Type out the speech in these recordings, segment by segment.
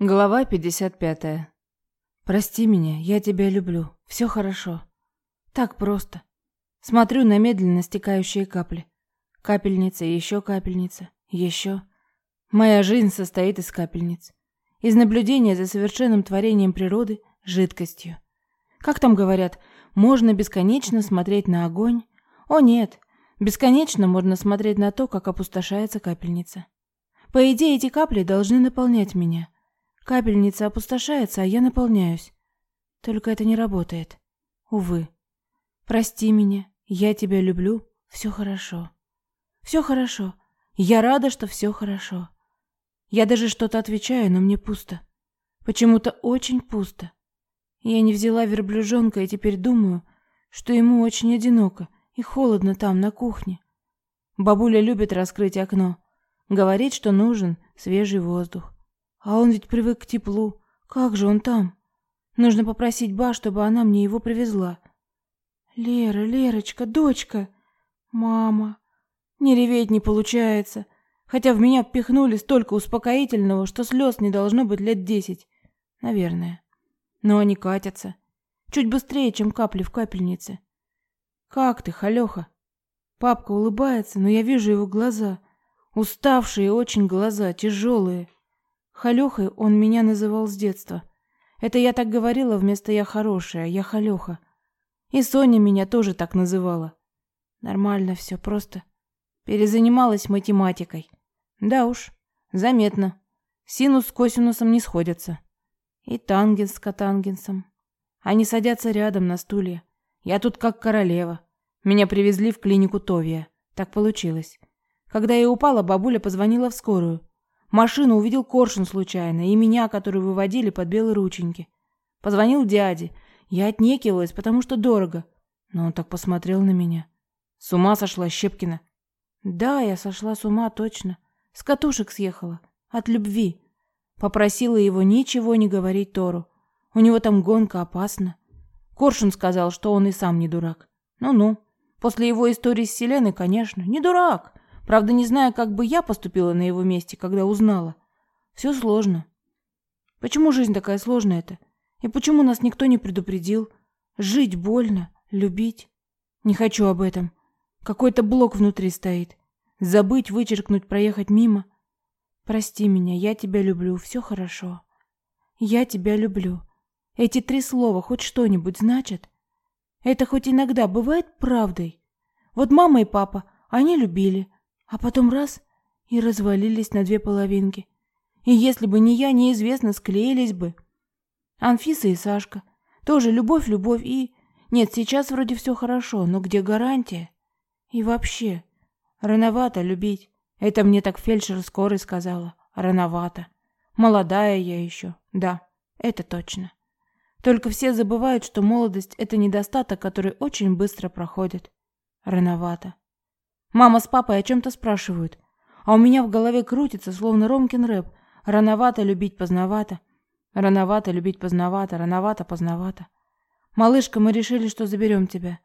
Глава 55. Прости меня, я тебя люблю. Все хорошо. Так просто. Смотрю на медленно стекающие капли. Капельница, еще капельница, еще. Моя жизнь состоит из капельниц. Из наблюдения за совершенным творением природы жидкостью. Как там говорят, можно бесконечно смотреть на огонь? О нет, бесконечно можно смотреть на то, как опустошается капельница. По идее, эти капли должны наполнять меня. Капельница опустошается, а я наполняюсь. Только это не работает. Увы. Прости меня, я тебя люблю, все хорошо. Все хорошо. Я рада, что все хорошо. Я даже что-то отвечаю, но мне пусто. Почему-то очень пусто. Я не взяла верблюжонка и теперь думаю, что ему очень одиноко и холодно там, на кухне. Бабуля любит раскрыть окно. Говорит, что нужен свежий воздух. А он ведь привык к теплу. Как же он там? Нужно попросить Ба, чтобы она мне его привезла. Лера, Лерочка, дочка. Мама. Не реветь не получается. Хотя в меня впихнули столько успокоительного, что слез не должно быть лет десять. Наверное. Но они катятся. Чуть быстрее, чем капли в капельнице. Как ты, Халёха? Папка улыбается, но я вижу его глаза. Уставшие очень глаза, тяжелые. Халёхой он меня называл с детства. Это я так говорила вместо «я хорошая», «я Халёха». И Соня меня тоже так называла. Нормально все, просто перезанималась математикой. Да уж, заметно. Синус с косинусом не сходятся. И тангенс с котангенсом. Они садятся рядом на стулья. Я тут как королева. Меня привезли в клинику Товия. Так получилось. Когда я упала, бабуля позвонила в скорую. Машину увидел Коршун случайно, и меня, которую выводили под белые рученьки. Позвонил дяде. Я отнекивалась, потому что дорого. Но он так посмотрел на меня. С ума сошла Щепкина. Да, я сошла с ума, точно. С катушек съехала. От любви. Попросила его ничего не говорить Тору. У него там гонка опасна. Коршун сказал, что он и сам не дурак. Ну-ну. После его истории с Селеной, конечно, не дурак. Правда, не знаю, как бы я поступила на его месте, когда узнала. Все сложно. Почему жизнь такая сложная-то? И почему нас никто не предупредил? Жить больно, любить. Не хочу об этом. Какой-то блок внутри стоит. Забыть, вычеркнуть, проехать мимо. Прости меня, я тебя люблю, все хорошо. Я тебя люблю. Эти три слова хоть что-нибудь значат? Это хоть иногда бывает правдой? Вот мама и папа, они любили, а потом раз и развалились на две половинки. И если бы не я, неизвестно, склеились бы. Анфиса и Сашка. Тоже любовь-любовь и... Нет, сейчас вроде все хорошо, но где гарантия? И вообще, рановато любить. Это мне так фельдшер скорой сказала. Рановато. Молодая я еще. Да, это точно. Только все забывают, что молодость – это недостаток, который очень быстро проходит. Рановато. Мама с папой о чем-то спрашивают, а у меня в голове крутится, словно Ромкин рэп. Рановато любить поздновато. Рановато любить поздновато, рановато поздновато. Малышка, мы решили, что заберем тебя.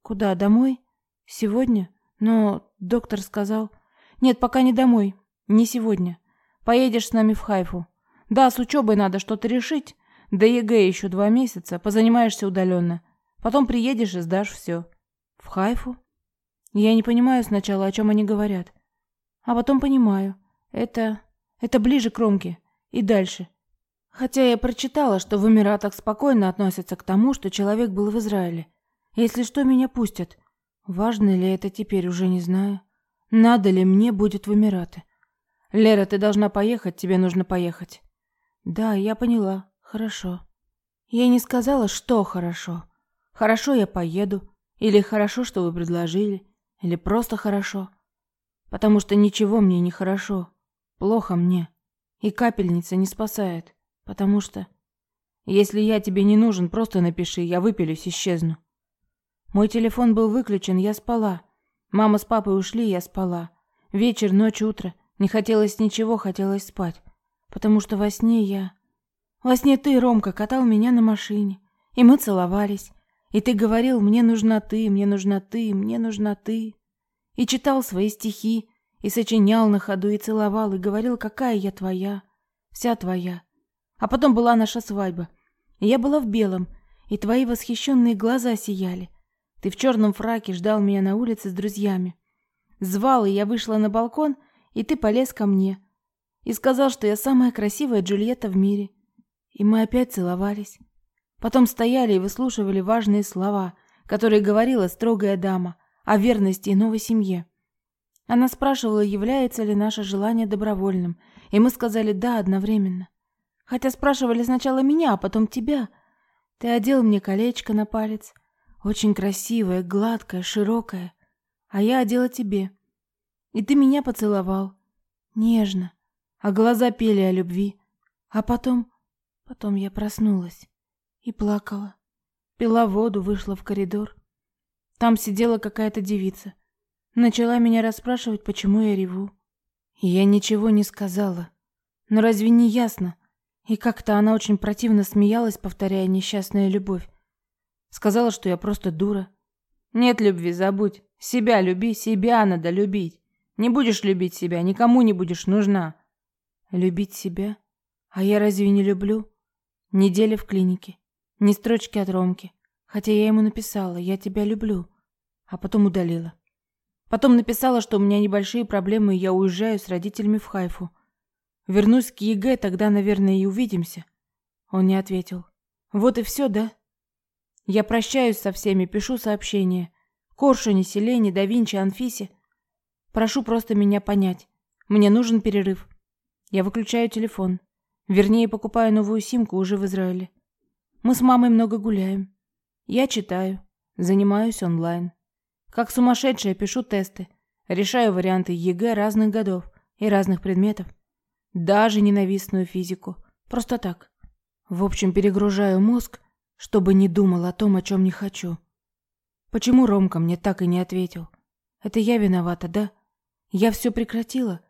Куда, домой? Сегодня? Но доктор сказал... Нет, пока не домой. Не сегодня. Поедешь с нами в Хайфу. Да, с учебой надо что-то решить. До ЕГЭ еще два месяца. Позанимаешься удаленно. Потом приедешь и сдашь все. В Хайфу? Я не понимаю сначала, о чем они говорят. А потом понимаю. Это... это ближе к Ромке. И дальше. Хотя я прочитала, что в Эмиратах спокойно относятся к тому, что человек был в Израиле. Если что, меня пустят. Важно ли это теперь, уже не знаю. Надо ли мне будет в Эмираты. Лера, ты должна поехать, тебе нужно поехать. Да, я поняла. Хорошо. Я не сказала, что хорошо. Хорошо, я поеду. Или хорошо, что вы предложили. Или просто хорошо. Потому что ничего мне не хорошо. Плохо мне. И капельница не спасает. Потому что... Если я тебе не нужен, просто напиши, я выпилюсь, исчезну. Мой телефон был выключен, я спала. Мама с папой ушли, я спала. Вечер, ночь, утро. Не хотелось ничего, хотелось спать. Потому что во сне я... Во сне ты, Ромка, катал меня на машине. И мы целовались. И ты говорил, мне нужна ты, мне нужна ты, мне нужна ты. И читал свои стихи, и сочинял на ходу, и целовал, и говорил, какая я твоя, вся твоя. А потом была наша свадьба. И я была в белом, и твои восхищенные глаза сияли. Ты в черном фраке ждал меня на улице с друзьями. Звал, и я вышла на балкон, и ты полез ко мне. И сказал, что я самая красивая Джульетта в мире. И мы опять целовались. Потом стояли и выслушивали важные слова, которые говорила строгая дама о верности и новой семье. Она спрашивала, является ли наше желание добровольным, и мы сказали «да» одновременно. Хотя спрашивали сначала меня, а потом тебя. Ты одел мне колечко на палец, очень красивое, гладкое, широкое, а я одела тебе. И ты меня поцеловал, нежно, а глаза пели о любви. А потом, потом я проснулась и плакала. Пила воду, вышла в коридор. Там сидела какая-то девица. Начала меня расспрашивать, почему я реву. И я ничего не сказала. Но разве не ясно? И как-то она очень противно смеялась, повторяя несчастная любовь. Сказала, что я просто дура. Нет любви, забудь. Себя люби, себя надо любить. Не будешь любить себя, никому не будешь нужна. Любить себя? А я разве не люблю? Неделя в клинике. Ни строчки от Ромки. Хотя я ему написала «Я тебя люблю», а потом удалила. Потом написала, что у меня небольшие проблемы, и я уезжаю с родителями в Хайфу. Вернусь к ЕГЭ, тогда, наверное, и увидимся. Он не ответил. Вот и все, да? Я прощаюсь со всеми, пишу сообщения. Коршуне, Селене, да Винчи, Анфисе. Прошу просто меня понять. Мне нужен перерыв. Я выключаю телефон. Вернее, покупаю новую симку уже в Израиле. Мы с мамой много гуляем. Я читаю, занимаюсь онлайн. Как сумасшедшая пишу тесты, решаю варианты ЕГЭ разных годов и разных предметов. Даже ненавистную физику. Просто так. В общем, перегружаю мозг, чтобы не думал о том, о чем не хочу. Почему Ромка мне так и не ответил? Это я виновата, да? Я все прекратила.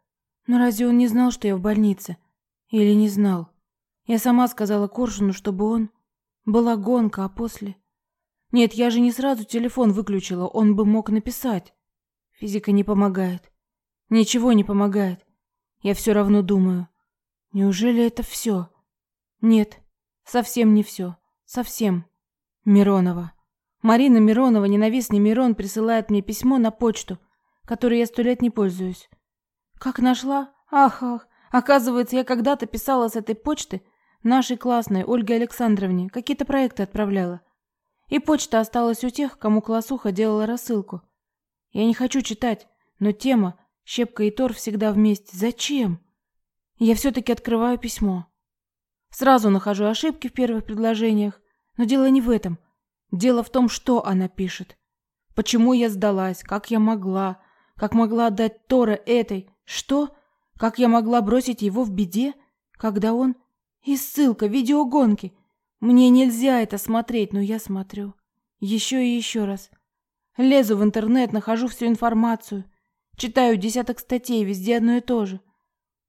Но разве он не знал, что я в больнице? Или не знал? Я сама сказала Коршуну, чтобы он... Была гонка, а после... Нет, я же не сразу телефон выключила, он бы мог написать. Физика не помогает. Ничего не помогает. Я все равно думаю. Неужели это все? Нет, совсем не все. Совсем. Миронова. Марина Миронова, ненавистный Мирон, присылает мне письмо на почту, которой я сто лет не пользуюсь. Как нашла? Ах, ах. Оказывается, я когда-то писала с этой почты Нашей классной Ольге Александровне какие-то проекты отправляла. И почта осталась у тех, кому классуха делала рассылку. Я не хочу читать, но тема «Щепка и Тор всегда вместе» зачем? Я все-таки открываю письмо. Сразу нахожу ошибки в первых предложениях, но дело не в этом. Дело в том, что она пишет. Почему я сдалась, как я могла, как могла отдать Тора этой, что? Как я могла бросить его в беде, когда он и ссылка, видеогонки. Мне нельзя это смотреть, но я смотрю. Еще и еще раз. Лезу в интернет, нахожу всю информацию. Читаю десяток статей, везде одно и то же.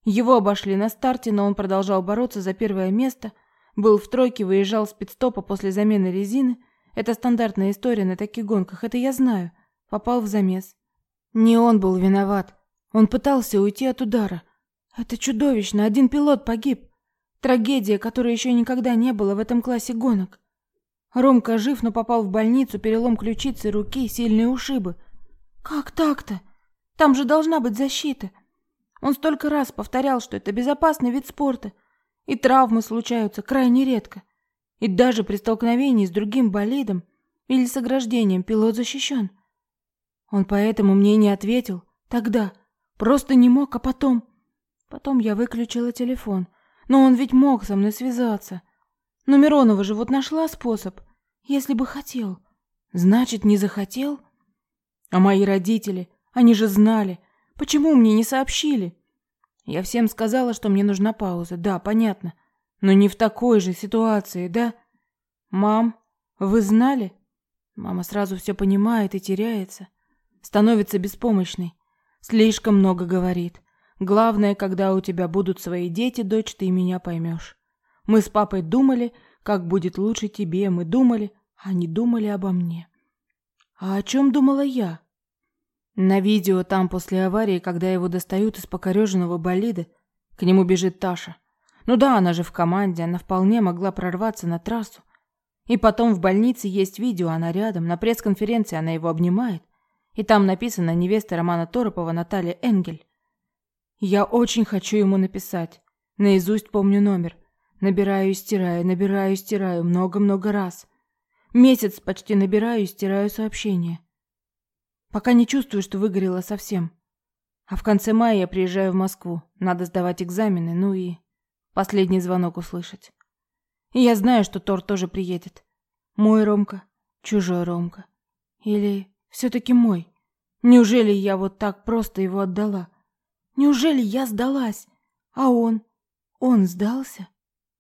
Его обошли на старте, но он продолжал бороться за первое место. Был в тройке, выезжал с пидстопа после замены резины. Это стандартная история на таких гонках, это я знаю. Попал в замес. Не он был виноват. Он пытался уйти от удара. Это чудовищно, один пилот погиб. Трагедия, которой еще никогда не было в этом классе гонок. Ромка жив, но попал в больницу, перелом ключицы, руки, сильные ушибы. Как так-то? Там же должна быть защита. Он столько раз повторял, что это безопасный вид спорта, и травмы случаются крайне редко. И даже при столкновении с другим болидом или с ограждением пилот защищен. Он поэтому мне не ответил тогда, просто не мог, а потом... Потом я выключила телефон — но он ведь мог со мной связаться. Но Миронова же вот нашла способ, если бы хотел. Значит, не захотел? А мои родители, они же знали. Почему мне не сообщили? Я всем сказала, что мне нужна пауза. Да, понятно. Но не в такой же ситуации, да? Мам, вы знали? Мама сразу все понимает и теряется. Становится беспомощной. Слишком много говорит. Главное, когда у тебя будут свои дети, дочь, ты меня поймешь. Мы с папой думали, как будет лучше тебе, мы думали, а они думали обо мне. А о чем думала я? На видео там после аварии, когда его достают из покореженного болида, к нему бежит Таша. Ну да, она же в команде, она вполне могла прорваться на трассу. И потом в больнице есть видео, она рядом, на пресс-конференции она его обнимает. И там написано невеста Романа Торопова Наталья Энгель. Я очень хочу ему написать. Наизусть помню номер. Набираю и стираю, набираю и стираю много-много раз. Месяц почти набираю и стираю сообщения. Пока не чувствую, что выгорела совсем. А в конце мая я приезжаю в Москву. Надо сдавать экзамены, ну и последний звонок услышать. И я знаю, что Тор тоже приедет. Мой Ромка, чужой Ромка. Или все-таки мой. Неужели я вот так просто его отдала? Неужели я сдалась? А он? Он сдался?